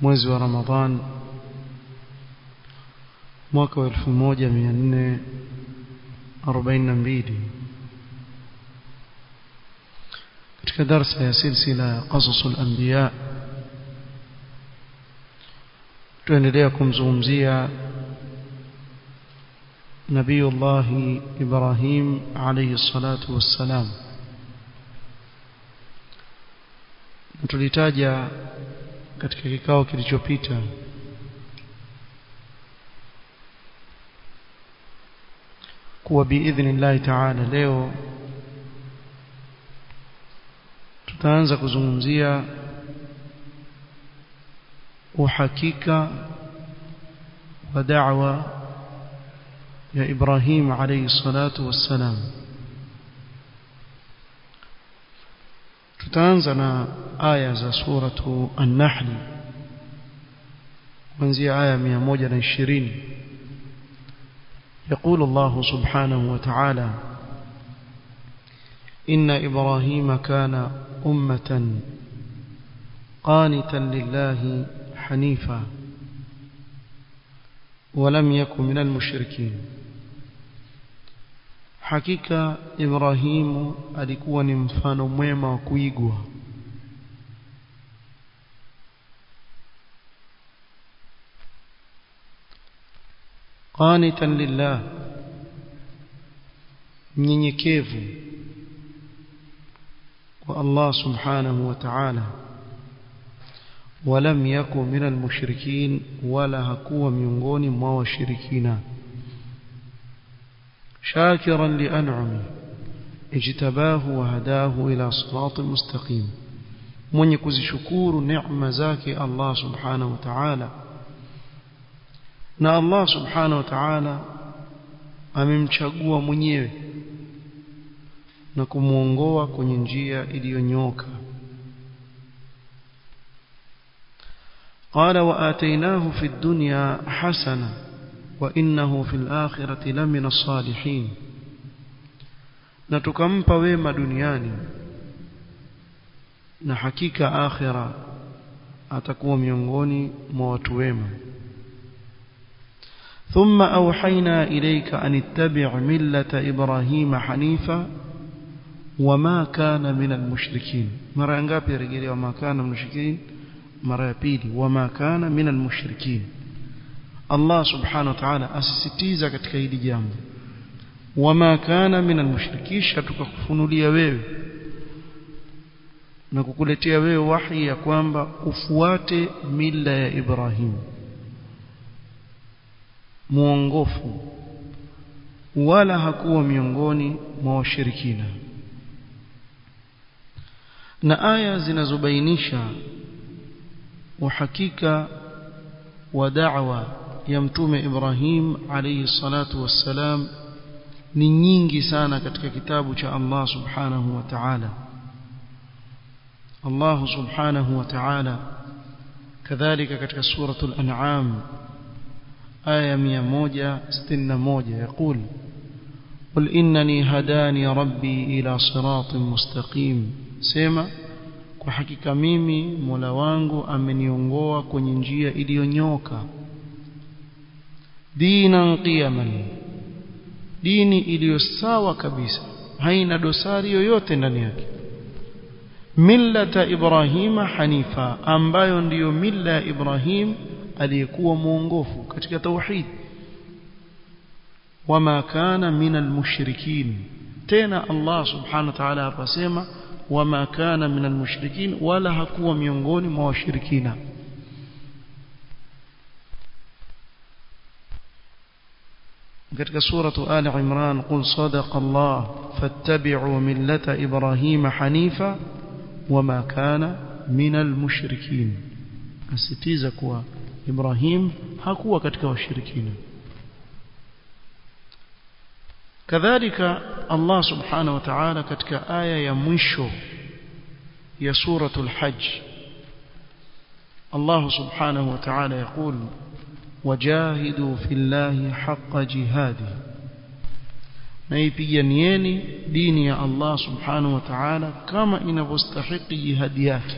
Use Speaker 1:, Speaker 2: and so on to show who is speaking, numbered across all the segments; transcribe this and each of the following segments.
Speaker 1: mwezi wa Ramadhan mwaka wa elfu moja mia nne arobaini na mbili. Katika darsa ya silsila ya qasasul anbiya tuendelea kumzungumzia nabiyullahi Ibrahim alayhi salatu wassalam. Tulitaja katika kikao kilichopita kuwa biidhnillahi taala leo tutaanza kuzungumzia uhakika wa da'wa ya Ibrahim alayhi salatu wassalam tutaanza na aya za suratu an-nahl kuanzia aya 120 يقول الله سبحانه وتعالى إن إبراهيم كان أمة قانتا لله حنيفا ولم يكن من المشركين. hakika Ibrahimu alikuwa ni mfano mwema wa kuigwa qanitan lillah mnyenyekevu kwa Allah subhanahu wa ta'ala ولم يكن من المشركين ولا hakuwa miongoni mwa washirikina شاكرا لأنعمه اجتباه وهداه إلى صراط مستقيم. من يكزشكور نعم ذاك الله سبحانه وتعالى. Allah subhanahu wa ta'ala amemchagua mwenyewe na kumuongoa kwenye njia iliyonyoka قال وآتيناه في الدنيا حسنة وإنه في الآخرة لمن الصالحين na tukampa wema duniani na hakika akhira atakuwa miongoni mwa watu wema thumma awhayna ilayka an ittabi' millata ibrahima hanifa wama kana min almushrikin mara ngapi rejelewa makana mushrikin mara ya pili wama kana min almushrikin Allah subhanahu wa ta'ala asisitiza katika hili jambo. Wama kana min almushrikisha tukakufunulia wewe na kukuletea wewe wahi ya kwamba ufuate mila ya Ibrahim. Muongofu wala hakuwa miongoni mwa washirikina. Na aya zinazobainisha uhakika wa da'wa ya mtume Ibrahim alayhi salatu wassalam ni nyingi sana katika kitabu cha Allah subhanahu wa ta'ala Allah subhanahu wa ta'ala kadhalika katika suratul an'am aya 161 يقول قل إنني هداني ربي إلى صراط مستقيم سيما kwa hakika mimi Mola wangu ameniongoa kwenye njia iliyonyoka dinan qiyaman dini iliyo sawa kabisa haina dosari yoyote ndani yake millata ibrahima hanifa ambayo ndiyo milla ya ibrahim aliyekuwa muongofu katika tauhid wama kana minal mushrikin tena Allah subhanahu wa ta'ala apasema wama kana minal mushrikin wala hakuwa miongoni mwa washirikina katika suratu ali imran qul sadaqa allah fattabi'u millata ibrahima hanifa wama kana minal mushrikin asitiza kuwa Ibrahim hakuwa katika washirikina kadhalika Allah subhanahu wa ta'ala katika aya ya mwisho ya suratul hajj Allah subhanahu wa ta'ala يقول وجاهدوا في الله حق جهاده. نيبين يني دين يا الله سبحانه وتعالى كما انه يستحق جهاديات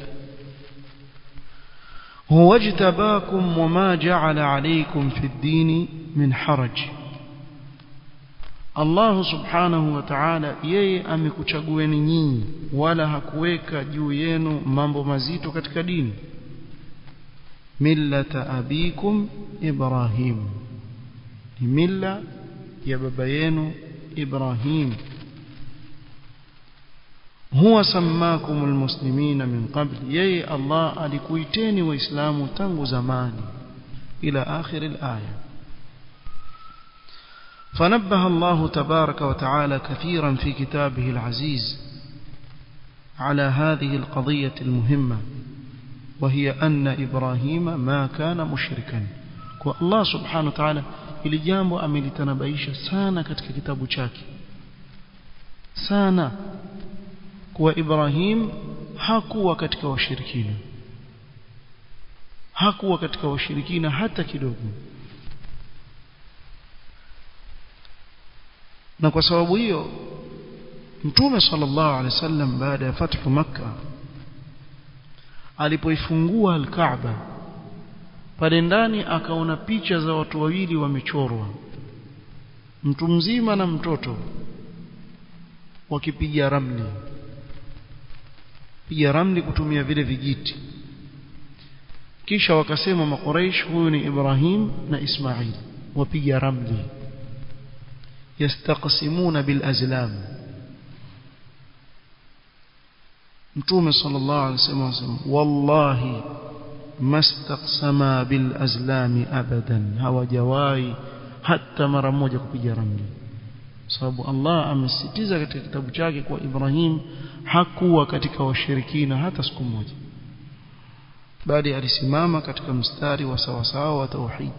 Speaker 1: هو اجتباكم وما جعل عليكم في الدين من حرج. الله سبحانه وتعالى يي امكچغوني ني ولا حكويكا جو ينو مambo mazito ملة أبيكم إبراهيم. ملة يببين إبراهيم. هو سماكم المسلمين من قبل. يي الله ألكويتيني وإسلام تنغ زمان إلى آخر الآية. فنبه الله تبارك وتعالى كثيرا في كتابه العزيز على هذه القضية المهمة. وهي أن إبراهيم ما كان مشركا والله سبحانه وتعالى ili jambo amelitanabaisha sana katika kitabu chake sana kuwa Ibrahim hakuwa katika washirikina hakuwa katika washirikina hata kidogo na kwa sababu hiyo Mtume sallallahu alaihi wasallam baada ya fathu Makka alipoifungua al-Kaaba pale ndani akaona picha za watu wawili wamechorwa mtu mzima na mtoto wakipiga ramli. Piga ramli kutumia vile vijiti. Kisha wakasema makuraish huyu ni Ibrahim na Ismail. Wapiga ramli. Yastaqsimuna bil azlam mtume sallallahu alaihi wasallam wallahi mastaqsama bil azlami abadan. Hawajawahi hata mara moja kupiga ramli sababu Allah amesisitiza katika kitabu chake kwa Ibrahim hakuwa katika washirikina hata siku moja. Bali alisimama katika mstari wa sawasawa wa tauhid.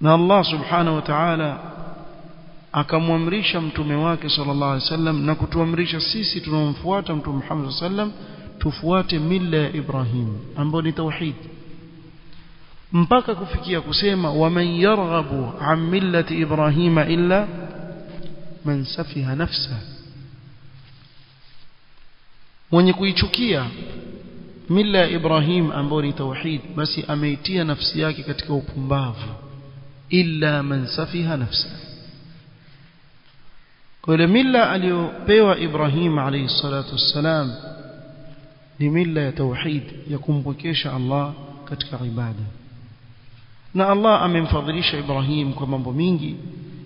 Speaker 1: Na Allah subhanahu wa ta'ala akamwamrisha mtume wake sallallahu alaihi wasallam na kutuamrisha sisi tunaomfuata mtume Muhammad sallallahu tufuate mila ya Ibrahim ambayo ni tauhid. Mpaka kufikia kusema waman yarghabu an millati ibrahima illa man safiha nafsa. Mwenye kuichukia mila ya Ibrahim ambayo ni tauhid basi ameitia nafsi yake katika upumbavu. Illa man safiha nafsa kwa ile mila aliyopewa Ibrahim alayhi salatu wassalam ni mila ya tauhid ya kumpwekesha Allah katika ibada na Allah amemfadhilisha Ibrahim kwa mambo mingi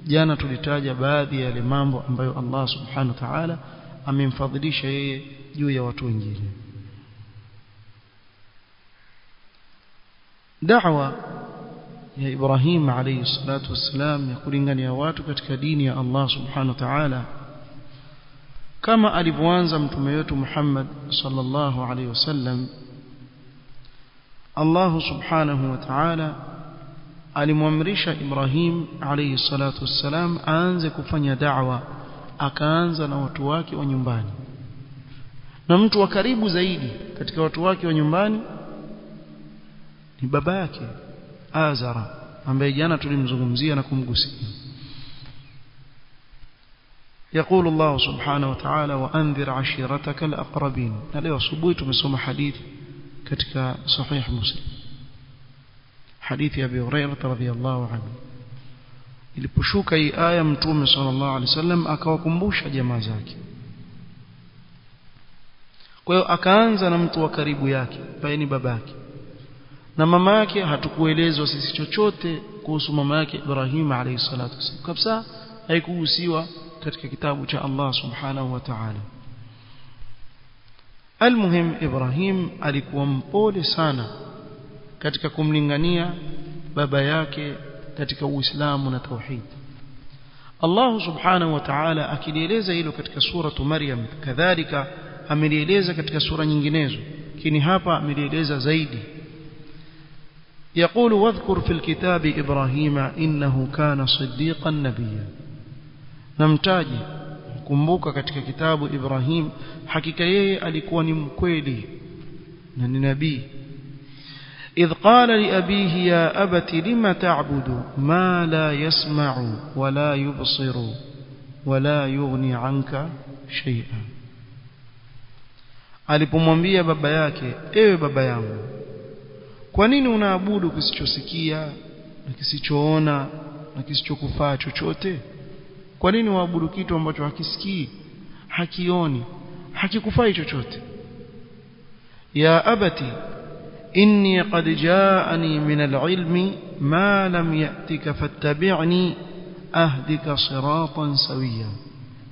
Speaker 1: jana tulitaja baadhi ya yale mambo ambayo Allah subhanahu wa ta'ala amemfadhilisha yeye juu ya watu wengine da'wa ya Ibrahim alayhi salatu wassalam ya kulingania watu katika dini ya Allah subhanahu wa ta'ala. Kama alivyoanza mtume wetu Muhammad sallallahu alayhi wasallam Allah subhanahu wa ta'ala alimwamrisha Ibrahim alayhi salatu wassalam aanze kufanya da'wa akaanza na watu wake wa nyumbani. Na mtu wa karibu zaidi katika watu wake wa nyumbani ni baba yake Azara ambaye jana tulimzungumzia na kumgusia يقول الله سبحانه وتعالى وأنذر عشيرتك الأقربين leo asubuhi tumesoma hadithi katika sahih muslim hadithi ya Abi Hurairah radhiyallahu anhu iliposhuka hii aya mtume sallallahu alaihi wasallam akawakumbusha jamaa zake kwa hiyo akaanza na mtu wa karibu yake ambaye ni babake na mama yake hatukuelezwa sisi chochote kuhusu mama yake Ibrahim alayhi salatu wasallam kabisa haikuhusiwa katika kitabu cha Allah subhanahu wa ta'ala. Almuhim Ibrahim alikuwa mpole sana katika kumlingania baba yake katika Uislamu na tauhid. Allah subhanahu wa ta'ala akilieleza hilo katika suratu Maryam kadhalika amelieleza katika sura nyinginezo. Lakini hapa amelieleza zaidi يقول واذكر في الكتاب إبراهيم إنه كان صديقا نبيا. نمتاجي kumbuka katika kitabu Ibrahim hakika yeye alikuwa ni mkweli na ni nabii. إذ قال لأبيه يا أبت لم تعبد ما لا يسمع ولا يبصر ولا يغني عنك شيئا alipomwambia baba yake ewe baba yangu kwa nini unaabudu kisichosikia na kisichoona na kisichokufaa chochote? Kwa nini waabudu kitu ambacho hakisikii hakioni hakikufai chochote? Ya abati inni qad jaani min alilmi ma lam yatika fattabi'ni ahdika siratan sawiya.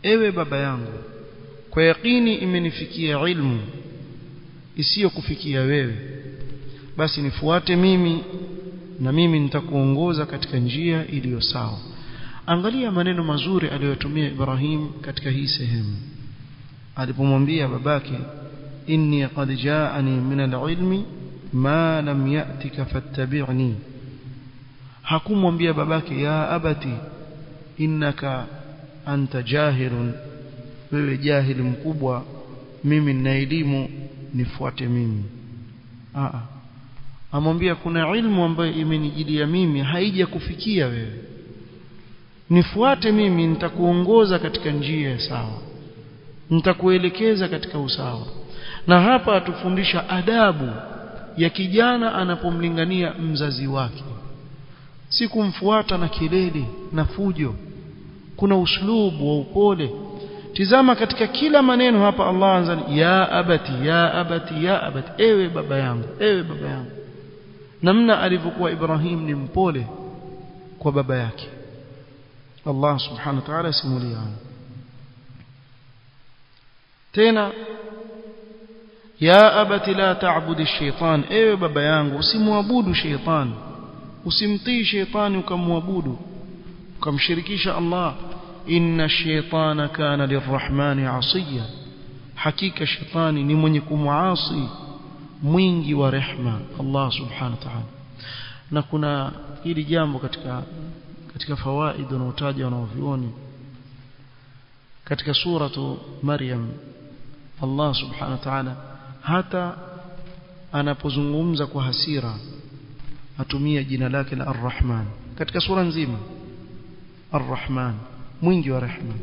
Speaker 1: Ewe baba yangu kwa yakini imenifikia ilmu isiyokufikia wewe basi nifuate mimi na mimi nitakuongoza katika njia iliyo sawa. Angalia maneno mazuri aliyotumia Ibrahim katika hii sehemu. Alipomwambia babake inni qad jaani min alilmi ma lam yatika fattabi'ni. Hakumwambia babake ya abati innaka anta jahilun. Wewe jahili mkubwa mimi nina elimu nifuate mimi. A amwambia kuna ilmu ambayo imenijilia mimi haija kufikia wewe. Nifuate mimi nitakuongoza katika njia ya sawa. Nitakuelekeza katika usawa. Na hapa atufundisha adabu ya kijana anapomlingania mzazi wake. Si kumfuata na kelele na fujo. Kuna uslubu wa upole. Tizama katika kila maneno hapa Allah anza ya abati ya abati ya abati. Ewe baba yangu ewe baba yangu namna alivyokuwa Ibrahim ni mpole kwa baba yake Allah subhanahu wa ta'ala simulia tena ya abati la ta'budi shaytan ewe baba yangu usimwabudu shaytan usimtii shaytani ukamwabudu ukamshirikisha Allah inna shaytana kana lirrahmani asiya hakika shaytani ni mwenye kumuasi mwingi wa rehma Allah subhanahu wa ta'ala. Na kuna hili jambo katika katika fawaid wanaotaja wanaovioni. Katika suratu Maryam Allah subhanahu wa ta'ala hata anapozungumza kwa hasira atumia jina lake la Ar-Rahman. Katika sura nzima Ar-Rahman mwingi wa rehma.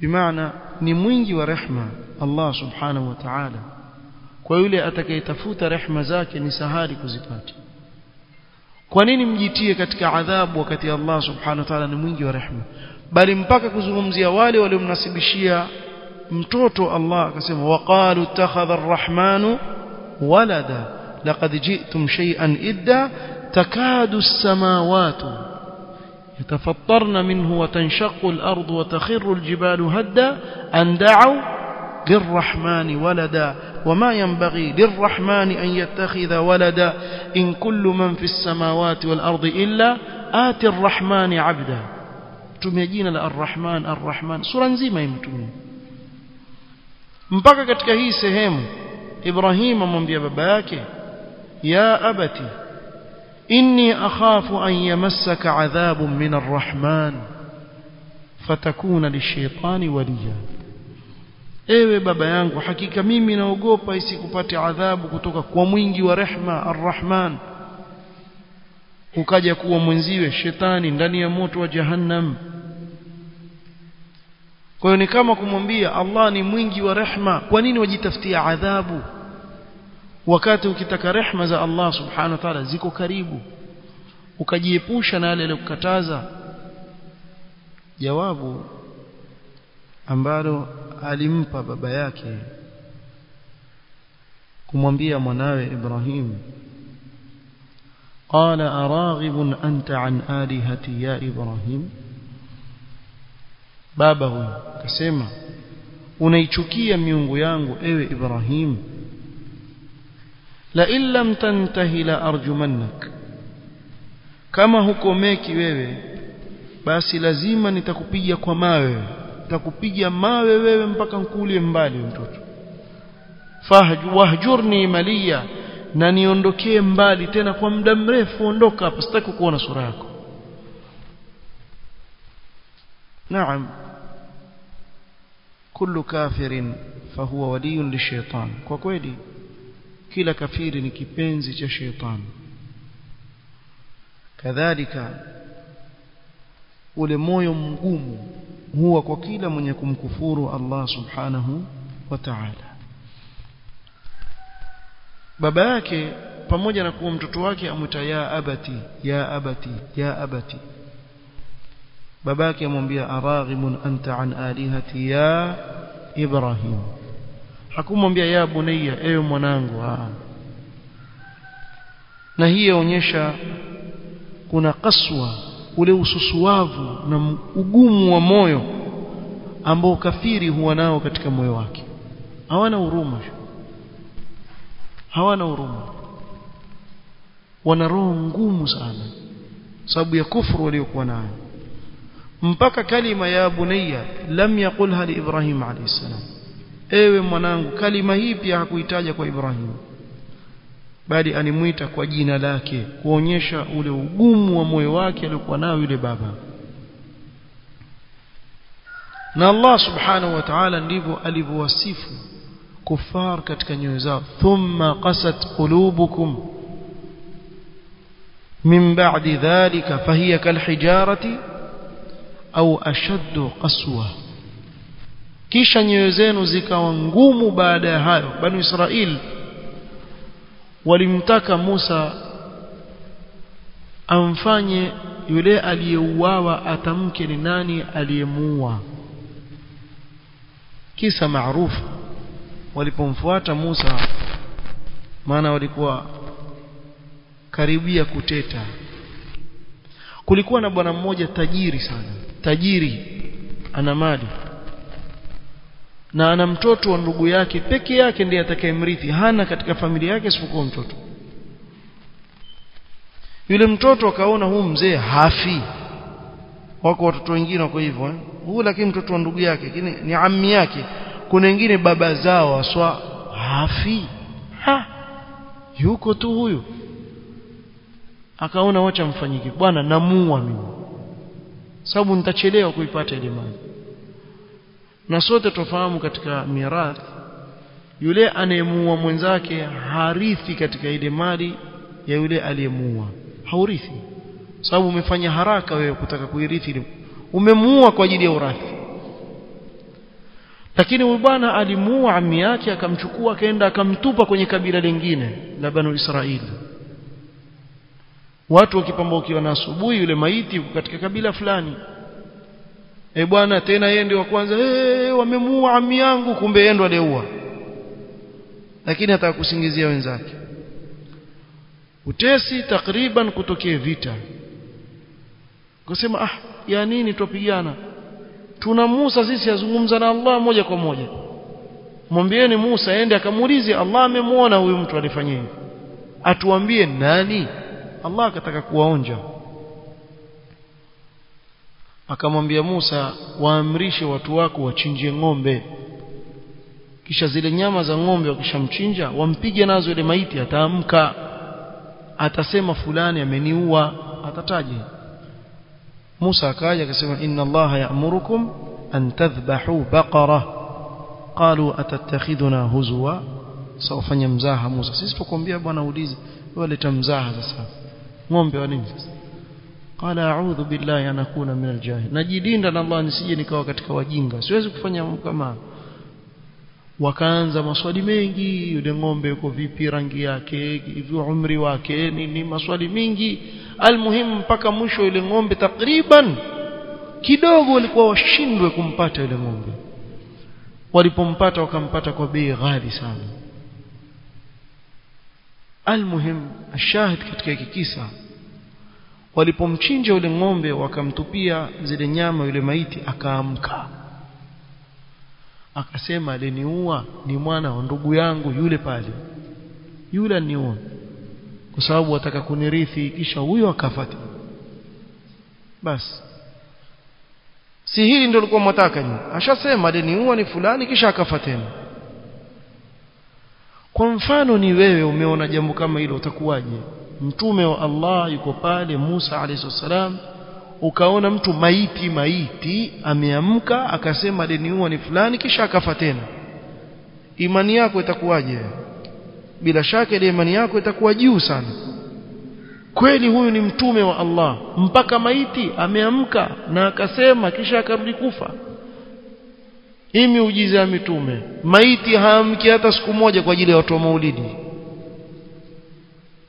Speaker 1: Bimaana ni mwingi wa rehma Allah subhanahu wa ta'ala kwa yule atakayetafuta rehma zake ni sahali kuzipata kwa nini mjitie katika adhabu wakati Allah subhanahu wa ta'ala ni mwingi wa rehma bali mpaka kuzungumzia wale waliomnasibishia mtoto Allah akasema waqalu ittakhadha ar-rahmanu walada laqad ji'tum shay'an idda takadu as-samawati يتفطرن منه وتنشق الأرض وتخر الجبال هدا أن دعوا للرحمن ولدا وما ينبغي للرحمن أن يتخذ ولدا إن كل من في السماوات والأرض إلا آت الرحمن عبدا. تميجين للرحمن الرحمن سورة زي ما يمتون مبقى كتكهي سهيم إبراهيم من بيباباك يا أبتي إني أخاف أن يمسك عذاب من الرحمن فتكون للشيطان ولياً ewe baba yangu hakika mimi naogopa isikupate adhabu kutoka kwa mwingi wa rehma arrahman. Ukaja kuwa mwenziwe shetani ndani ya moto wa jahannam. Kwa hiyo ni kama kumwambia Allah ni mwingi wa rehma. Kwa nini wajitafutia adhabu? Wakati ukitaka rehma za Allah subhanahu wa ta'ala ziko karibu. Ukajiepusha na yale aliyokukataza jawabu ambalo alimpa baba yake kumwambia mwanawe Ibrahim qala araghibun anta an alihati ya Ibrahim? Baba huyo akasema unaichukia miungu yangu ewe Ibrahim. La in lam tantahi la arjumannak. Kama hukomeki wewe basi lazima nitakupiga kwa mawe nitakupiga mawe wewe mpaka nkulie mbali mtoto. Fahjurni maliya na niondokee mbali tena kwa muda mrefu ondoka hapa sitaki kuona sura yako. Naam. Kullu kafirin fahuwa waliyun lishaitan kwa kweli kila kafiri ni kipenzi cha shaitan kadhalika ule moyo mgumu huwa kwa kila mwenye kumkufuru Allah subhanahu wa ta'ala. Baba yake pamoja na kuwa mtoto wake amwita ya abati ya abati ya abati. Baba yake amwambia araghibun anta an alihati ya ibrahim. Hakumwambia ya bunayya ewe mwanangu na hii yaonyesha kuna kaswa ule ususuavu na ugumu wa moyo ambao kafiri huwa nao katika moyo wake. Hawana huruma. Hawana huruma. Wana roho ngumu sana. Sababu ya kufuru waliokuwa nayo. Mpaka kalima ya bunayya lam yaqulha li ibrahim alayhi salam. Ewe mwanangu kalima hii pia hakuitaja kwa ibrahim bali animwita kwa jina lake kuonyesha ule ugumu wa moyo wake aliokuwa nao yule baba na Allah subhanahu wa ta'ala ndivyo alivyowasifu kufar katika nyoyo zao thumma qasat qulubukum min ba'di dhalika fahiya kalhijarati au ashaddu qaswa kisha nyoyo zenu zikawa ngumu baada ya hayo banu israil walimtaka Musa amfanye yule aliyeuawa atamke ni nani aliyemuua. Kisa maarufu. Walipomfuata Musa maana walikuwa karibia kuteta. Kulikuwa na bwana mmoja tajiri sana. Tajiri ana mali na ana mtoto wa ndugu yake peke yake ndiye atakayemrithi. Hana katika familia yake isipokuwa mtoto. Yule mtoto akaona huu mzee hafi. Wako watoto wengine wako hivyo eh? huu lakini mtoto wa ndugu yake kini, ni ammi yake. Kuna wengine baba zao waswa hafi. Ha! Yuko tu huyu. Akaona wacha mfanyike. Bwana namuua mimi. Sababu nitachelewa kuipata ile mali na sote tufahamu katika mirathi yule anayemuua mwenzake harithi katika ile mali ya yule aliyemuua. Haurithi. Sababu umefanya haraka wewe kutaka kuirithi umemuua kwa ajili ya urathi. Lakini huyu bwana alimuua ami yake akamchukua akaenda akamtupa kwenye kabila lingine la Banu Israili. Watu wakipambaukiwa na asubuhi yule maiti katika kabila fulani e bwana tena yeye ndio wa kwanza. Eh wamemuua ami yangu kumbe yeye ndo aliyeua. Lakini hata kusingizia wenzake. Utesi takriban kutokea vita. Kusema ah ya nini tupigana tuna Musa sisi azungumza na Allah moja kwa moja. Mwambieni Musa aende akamuulize Allah amemuona huyu mtu alifanya atuambie nani? Allah akataka kuwaonja akamwambia Musa waamrishe watu wako wachinjie ng'ombe. Kisha zile nyama za ng'ombe wakishamchinja wampige nazo ile maiti ataamka. Atasema fulani ameniua. Atataje? Musa akaja akasema inna Allah ya'murukum an tadhbahu baqara. Qalu atattakhidhuna huzwa? Sawfanya mzaha Musa. Sisi tukwambia bwana uulize wewe leta mzaha sasa. Ng'ombe wa nini sasa qala a'udhu billahi an akuna min al-jahil. Najilinda na Allah nisije nikawa katika wajinga. Siwezi kufanya kama wakaanza maswali mengi yule ng'ombe yuko vipi? Rangi yake hivi umri wake ni maswali mengi. Almuhimu mpaka mwisho yule ng'ombe takriban kidogo walikuwa washindwe kumpata yule ng'ombe. Walipompata wakampata kwa bei ghali sana. Almuhim ashahid katika hiki kisa walipomchinja yule ng'ombe wakamtupia zile nyama yule maiti akaamka. Akasema aliniua ni mwana wa ndugu yangu yule pale. Yule aniua kwa sababu wataka kunirithi kisha huyo akafati basi. Si hili ndio likuwa mwataka nyinyi? Ashasema aliniua ni fulani kisha akafa tena. Kwa mfano ni wewe umeona jambo kama hilo utakuwaje mtume wa Allah yuko pale Musa alayhi salam. Ukaona mtu maiti maiti ameamka akasema deni huwa ni fulani kisha akafa tena. Imani yako itakuwaje? Bila shaka ile imani yako itakuwa juu sana. Kweli huyu ni mtume wa Allah mpaka maiti ameamka na akasema kisha akarudi kufa. Hii miujiza ya mitume maiti haamki hata siku moja kwa ajili ya watu wa maulidi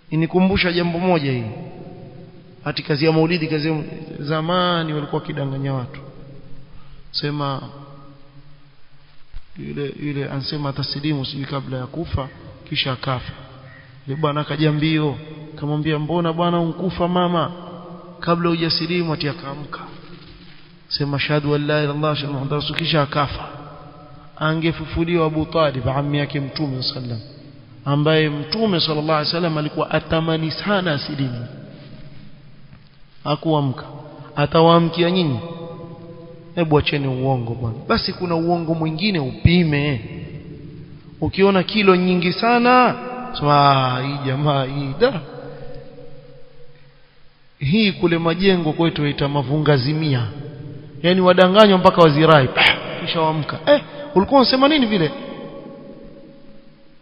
Speaker 1: inikumbusha jambo moja hii. Hati kazi ya maulidi kazi zamani walikuwa kidanganya watu. Sema yule yule ansema atasilimu sijui kabla ya kufa kisha akafa. Yule bwana akaja mbio kamwambia mbona bwana unkufa mama? Kabla hujasilimu ati akaamka. Sema shahadu an la shahadu muhammad rasul kisha akafa. Angefufuliwa Abu Talib ammi yake mtume sallam ambaye mtume sallallahu alaihi wasallam alikuwa atamani sana asilimu akuamka atawaamkia nyinyi? Hebu acheni uongo bwana. Basi kuna uongo mwingine upime. Ukiona kilo nyingi sana sema hii jamaa hii da. Hii kule majengo kwetu waita mavungazimia yani wadanganywa mpaka wazirai. Kisha waamka. Eh ulikuwa unasema nini vile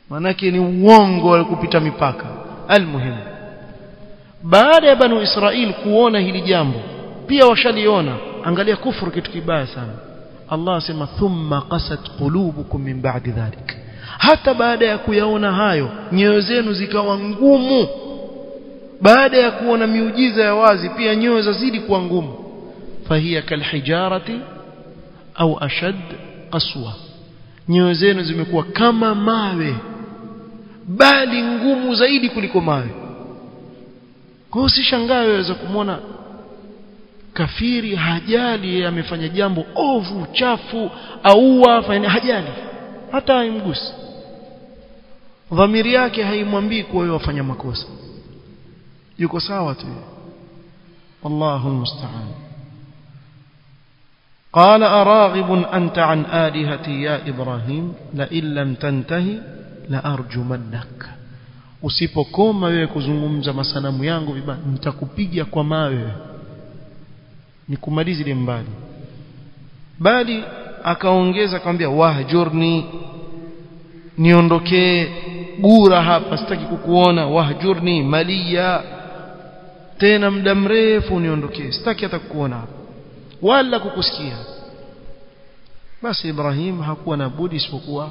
Speaker 1: manake ni uongo wa kupita mipaka. Almuhimu. Baada ya banu israil kuona hili jambo pia washaliona. Angalia kufuru kitu kibaya sana. Allah asema thumma qasat qulubukum min ba'di dhalik. Hata baada ya kuyaona hayo nyoyo zenu zikawa ngumu. Baada ya kuona miujiza ya wazi pia nyoyo zazidi kuwa ngumu. Fahiya kalhijarati au ashad qaswa. Nyoyo zenu zimekuwa kama mawe bali ngumu zaidi kuliko mawe kwa hiyo usishangae waweza kumwona kafiri hajali yeye amefanya jambo ovu chafu aua fanya hajali hata haimgusi dhamiri yake haimwambii kuwa wewe wafanya makosa yuko sawa tu wallahu almusta'an قال أراغب أنت عن آلهتي يا إبراهيم لئن لم تنتهي la arjumannak. Usipokoma wewe kuzungumza masanamu yangu vibaya nitakupiga kwa mawe. Nikumalize ile mbali. Bali akaongeza akamwambia wahjurni niondokee gura hapa sitaki kukuona. Wahjurni malia tena muda mrefu niondokee sitaki hata kukuona hapa wala kukusikia. Basi Ibrahim hakuwa na budi isipokuwa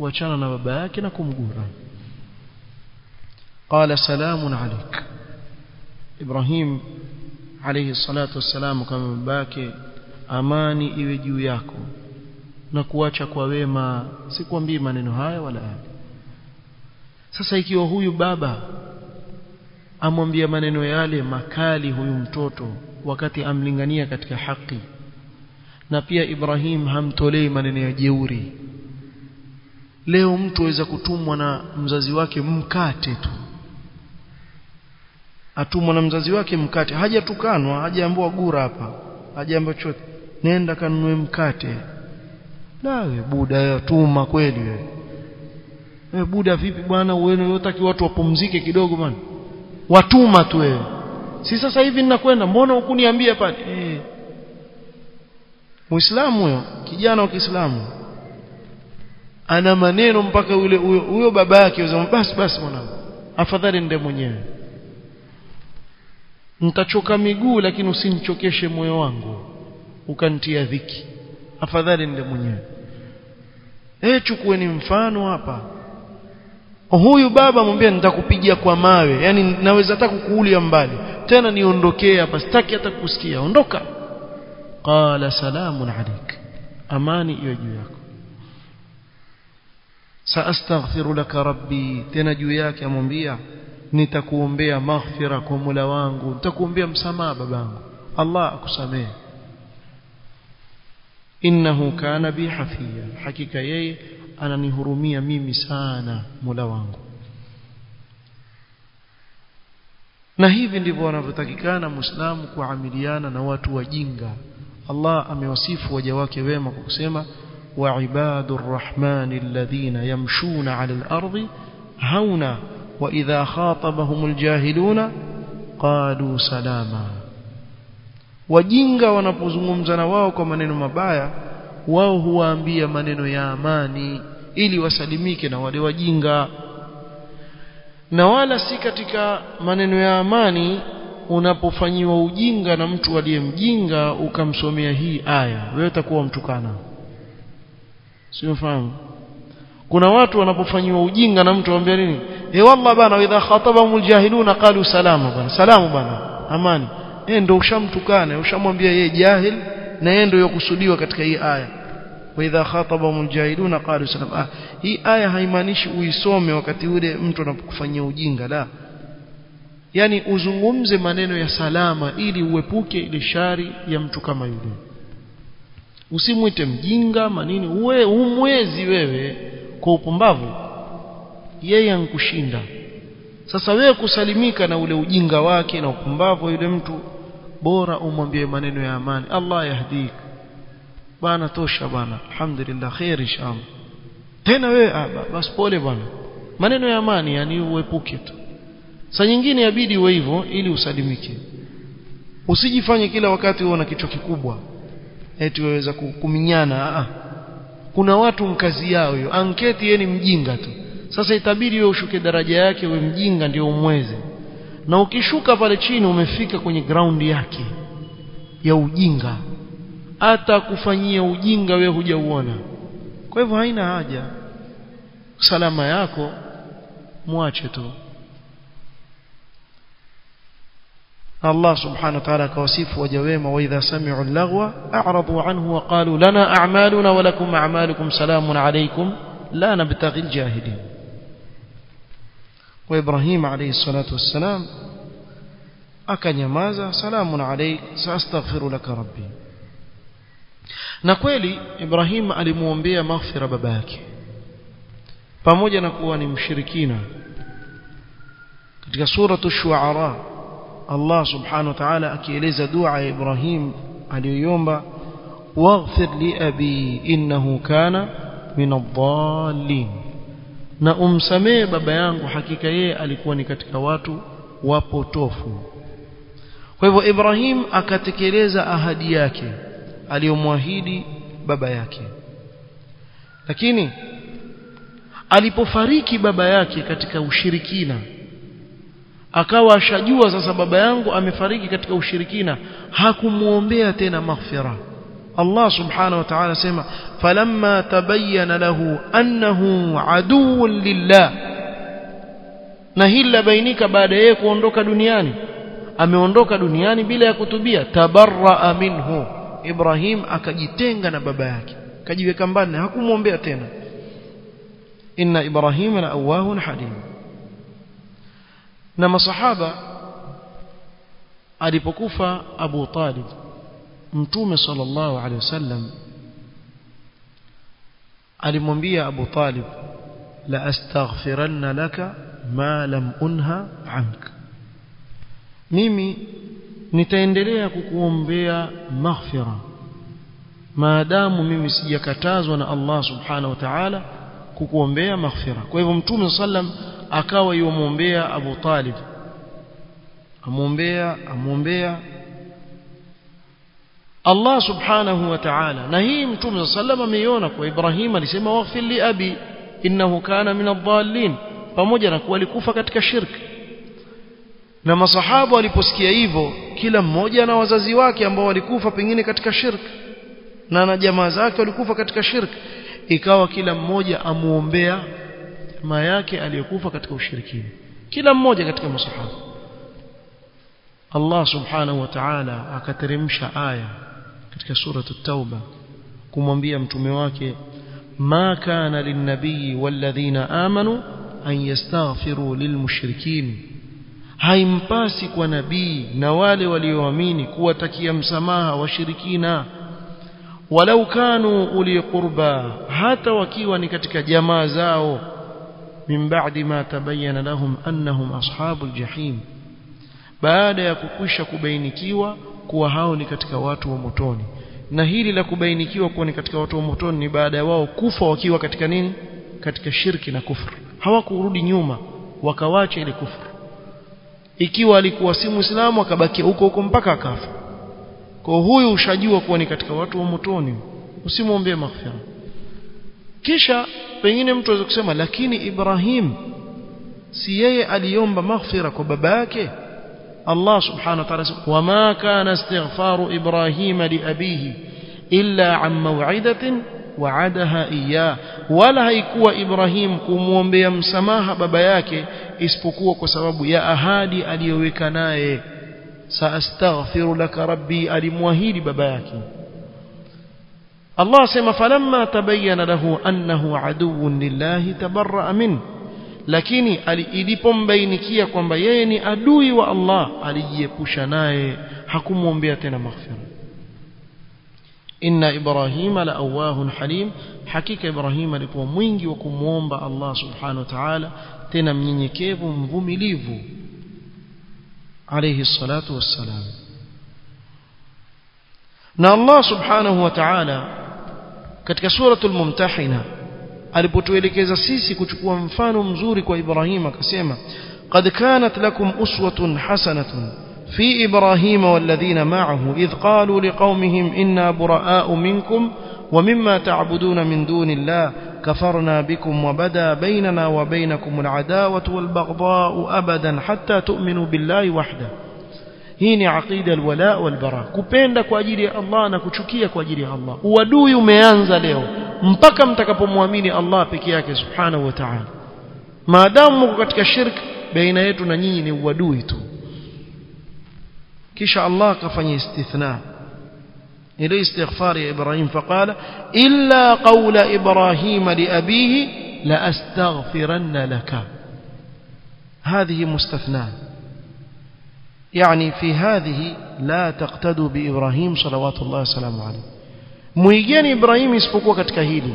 Speaker 1: kuachana na baba yake na kumgura. Qala salamun alayk. Ibrahim alayhi salatu wassalam kama babake amani iwe juu yako na kuacha kwa wema. Sikwambii maneno haya wala yale sasa ikiwa huyu baba amwambia maneno yale makali huyu mtoto wakati amlingania katika haki na pia Ibrahim hamtolei maneno ya jeuri leo mtu aweza kutumwa na mzazi wake mkate tu. Atumwa na mzazi wake mkate. Hajatukanwa hajaambiwa gura hapa. Hajaambiwa chochote. Nenda kanunue mkate. Nawe buda yatuma kweli wewe wewe buda vipi bwana wewe unataki watu wapumzike kidogo bwana? Watuma tu wewe si sasa hivi ninakwenda? Mbona hukuniambia pale? Eh. Muislamu huyo kijana wa Kiislamu ana maneno mpaka yule huyo baba yake basi basi mwanangu. Afadhali nende mwenyewe. Nitachoka miguu lakini usinichokeshe moyo wangu. Ukantia dhiki. Afadhali nende mwenyewe. Eh chukueni mfano hapa. Huyu baba mwambie nitakupigia kwa mawe. Yani naweza hata kukuulia mbali. Tena niondokee hapa. Sitaki hata kukusikia ondoka. Qala salamun alayk. Amani iwe juu yako saastaghfiru laka rabbi. Tena juu yake amwambia nitakuombea maghfira kwa Mola wangu. Nitakuombea msamaha babangu Allah akusamehe. Innahu kana bi hafiya. Hakika yeye ananihurumia mimi sana Mola wangu. Na hivi ndivyo wanavyotakikana muislamu kuamiliana na watu wajinga. Allah amewasifu waja wake wema kwa kusema وعباد الرحمن الذين يمشون على الأرض هونا وإذا خاطبهم الجاهلون قالوا سلاما wajinga wanapozungumza na wao kwa maneno mabaya wao huwaambia maneno ya amani ili wasalimike na wale wajinga na wala si katika maneno ya amani unapofanyiwa ujinga na mtu aliyemjinga ukamsomea hii aya wewe utakuwa mtukana sio fahamu kuna watu wanapofanyiwa ujinga na mtu anambia nini? Eh wallah bana idha khatabahumul jahiluna qalu salama bana. Salamu bana. Amani. Yeye ndio ushamtukana ushamwambia yeye jahil na yeye ndio yokusudiwa katika hii aya. Wa idha khatabahumul jahiluna qalu salama. Ah, hii aya haimaanishi uisome wakati ule mtu anapokufanyia ujinga la. Yani uzungumze maneno ya salama ili uepuke ile shari ya mtu kama yule usimwite mjinga manini uwe umwezi wewe kwa upumbavu. Yeye ankushinda. Sasa wewe kusalimika na ule ujinga wake na upumbavu yule mtu bora umwambie maneno ya amani. Allah yahdik bana tosha bana. Alhamdulillah khair inshallah. Tena wewe basi pole bwana maneno ya amani yani uepuke tu. Saa nyingine yabidi uwe hivyo ili usalimike. Usijifanye kila wakati na kichwa kikubwa eti waweza kuminyana ah. Kuna watu mkazi yao hiyo. Anketi yeye ni mjinga tu. Sasa itabidi wewe ushuke daraja yake uwe mjinga ndio umweze. Na ukishuka pale chini umefika kwenye ground yake ya ujinga. Hata kufanyia ujinga wewe hujauona. Kwa hivyo haina haja. Salama yako mwache tu الله سبحانه وتعالى كوصيف وجويما وإذا سمعوا اللغو أعرضوا عنه وقالوا لنا أعمالنا ولكم أعمالكم سلام عليكم لا نبتغي الجاهلين. وإبراهيم عليه الصلاة والسلام saastaghfiru laka rabbi na kweli Ibrahim alimuombea maghfira baba yake pamoja na kuwa ni mshirikina katika suratu shuara Allah subhanahu wa ta'ala akieleza dua ya Ibrahim aliyoiomba waghfir li abi innahu kana min adh-dhallin na umsamee baba yangu hakika yeye alikuwa ni katika watu wapotofu. Kwa hivyo Ibrahim akatekeleza ahadi yake aliyomwahidi baba yake. Lakini alipofariki baba yake katika ushirikina akawa ashajua sasa baba yangu amefariki katika ushirikina hakumuombea tena maghfira Allah subhanahu wa ta'ala sema falamma tabayyana lahu annahu aduwwun lillah na hili bainika baada yeye kuondoka duniani ameondoka duniani bila ya kutubia tabarra minhu Ibrahim akajitenga na baba yake akajiweka mbali hakumwombea tena inna Ibrahim la awahun halim na masahaba alipokufa Abu Talib mtume sallallahu alaihi wasallam alimwambia Abu Talib la astaghfiranna laka ma lam unha anka mimi nitaendelea kukuombea maghfira maadamu mimi sijakatazwa na Allah subhanahu wa ta'ala kukuombea maghfira kwa hivyo mtume sallam akawa yomwombea Abu Talib. Amuombea amuombea Allah subhanahu wa ta'ala. Na hii mtume sallam ameiona kwa Ibrahim alisema waghfir li abi innahu kana min ad-dallin. Pamoja na kuwa alikufa katika shirki na masahaba waliposikia hivyo kila mmoja na wazazi wake ambao walikufa pengine katika shirki na na jamaa zake walikufa katika shirki ikawa kila mmoja amuombea jamaa yake aliyokufa katika ushirikini kila mmoja katika masahaba. Allah subhanahu wa ta'ala akateremsha aya katika sura at-tauba kumwambia mtume wake ma kana lin-nabii walladhina amanu an yastaghfiru lilmushrikin. Haimpasi kwa nabii na wale walioamini kuwatakia msamaha washirikina. Walau kanu uli qurba hata wakiwa ni katika jamaa zao min ba'di ma tabayyana lahum annahum ashabul jahim. Baada ya kukwisha kubainikiwa kuwa hao ni katika watu wa motoni. Na hili la kubainikiwa kuwa ni katika watu wa motoni ni baada ya wao kufa wakiwa katika nini? Katika shirki na kufru hawakurudi nyuma wakawacha ile kufru ikiwa alikuwa si muislamu akabakia huko huko mpaka akafa. Kwa huyu ushajua kuwa ni katika watu wa motoni. Usimwombee maghfira kisha pengine mtu aweza kusema lakini Ibrahim si yeye aliomba maghfira kwa baba yake Allah subhanahu wa ta'ala wama kana istighfaru Ibrahim li abihi illa an maw'idatin wa'adaha iyyah wala haikuwa Ibrahim kumwombea msamaha baba yake isipokuwa kwa sababu ya ahadi aliyoweka naye saastaghfiru laka rabbi alimwahidi baba yake الله سيما فلما تبين له أنه عدو لله تبرأ منه. لكن إليبون بينكية كون بيني أدوي والله علي بوشناي حكم بيتنا مغفرة إن إبراهيم لأواه حليم. حكيك إبراهيم لكم مينجي وكم الله سبحانه وتعالى. تنم ينكيب بمليف عليه الصلاة والسلام. نا الله سبحانه وتعالى katika suratul mumtahina alipotuelekeza sisi kuchukua mfano mzuri kwa Ibrahim akasema qad kanat lakum uswatun hasanatun في إبراهيم والذين معه إذ قالوا لقومهم إنا براء منكم ومما تعبدون من دون الله كفرنا بكم وبدا بيننا وبينكم العداوة والبغضاء أبدا حتى تؤمنوا بالله وحده hii ni aqida alwala walbara kupenda kwa ajili ya Allah na kuchukia kwa ajili ya Allah uadui umeanza leo mpaka mtakapomwamini Allah peke yake subhanahu wa ta'ala maadamu mko katika shirk baina yetu na nyinyi ni uadui tu kisha Allah akafanya istithna ile istighfar ya Ibrahim faqala illa qawla Ibrahim li abihi la astaghfiranna laka هذه مستثناه يعني في هذه لا تقتدوا بإبراهيم صلوات الله وسلامه عليه muigeni Ibrahim isipokuwa katika hili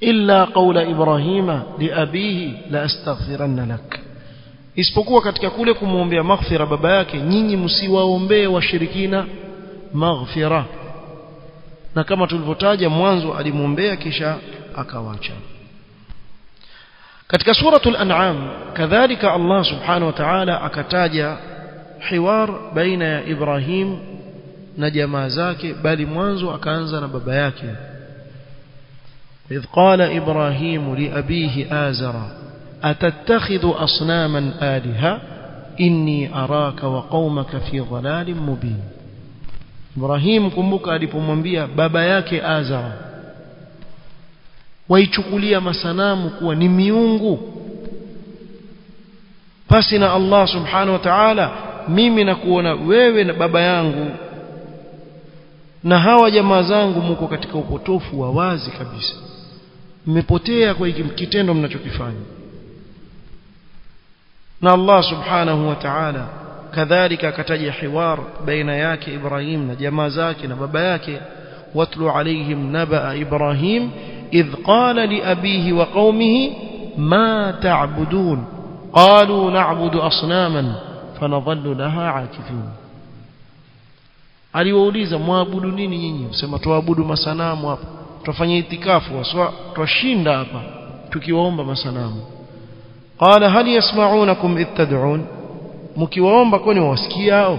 Speaker 1: illa qawla Ibrahima li abihi la astaghfiranna lak isipokuwa katika kule kumwombea maghfira baba yake nyinyi msiwaombee washirikina maghfira na kama tulivyotaja mwanzo alimwombea kisha akawacha katika suratul an'am kadhalika Allah subhanahu wa ta'ala akataja hiwar baina ya Ibrahim na jamaa zake bali mwanzo akaanza na baba yake إذ قال إبراهيم لأبيه آزر أتتخذ أصناما آلهة إني أراك وقومك في ضلال مبين إبراهيم كمبك alipomwambia baba yake Azara waichukulia masanamu kuwa ni miungu. Basi na Allah subhanahu wa ta'ala mimi nakuona wewe na baba yangu. Na hawa jamaa zangu mko katika upotofu wa wazi kabisa. Mmepotea kwa kitendo mnachokifanya. Na Allah subhanahu wa ta'ala kadhalika akataja hiwar baina yake Ibrahim na jamaa zake na baba yake. Watlu alaihim naba Ibrahim إذ قال لأبيه وقومه ما تعبدون؟ قالوا نعبد أصناما فنظل لها عاكفين أليوليزا موابدو نيني نيني سما توابدو مسانام واب توفني اتكاف وسوا توشين دابا تكيوهم بمسانام قال هل يسمعونكم إذ تدعون مكيوهم بكوني واسكياو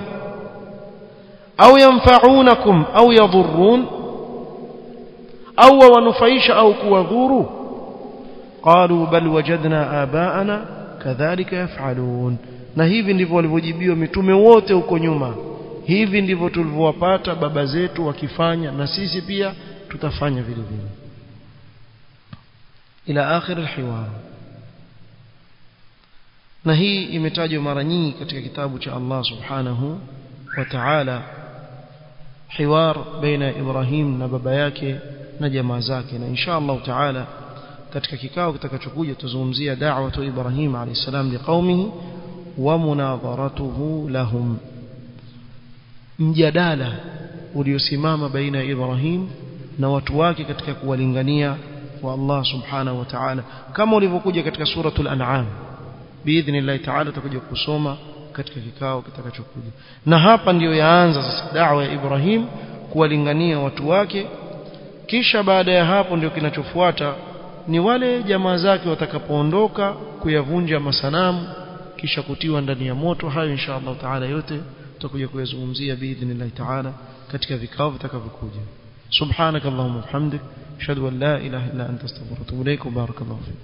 Speaker 1: أو ينفعونكم أو يضرون au wawanufaisha au kuwadhuru? Qalu bal wajadna abaana kadhalika yaf'alun. Na hivi ndivyo walivyojibiwa mitume wote huko nyuma. Hivi ndivyo tulivyowapata baba zetu wakifanya na sisi pia tutafanya vile vile. Ila akhir alhiwar. Na hii imetajwa mara nyingi katika kitabu cha Allah subhanahu wa ta'ala. Hiwar baina Ibrahim na baba yake na jamaa zake na insha Allah taala katika kikao kitakachokuja tuzungumzia da'watu Ibrahim alayhi salam liqaumihi wa munadharatuhu lahum mjadala uliosimama baina ya Ibrahim na watu wake katika kuwalingania wa Allah subhanahu wa ta'ala kama ulivyokuja katika suratul an'am biidhnillah ta'ala tutakuja kusoma katika kikao kitakachokuja na hapa ndiyo yaanza sasa da'wa ya Ibrahim kuwalingania watu wake kisha baada ya hapo ndio kinachofuata ni wale jamaa zake watakapoondoka kuyavunja masanamu kisha kutiwa ndani ya moto. Hayo insha Allah taala yote tutakuja kuyazungumzia biidhnillahi taala katika vikao vitakavyokuja. Subhanakallahumma wa bihamdik ashhadu an la ilaha illa anta astaghfiruka wa atubu ilaik wa barakallahu fik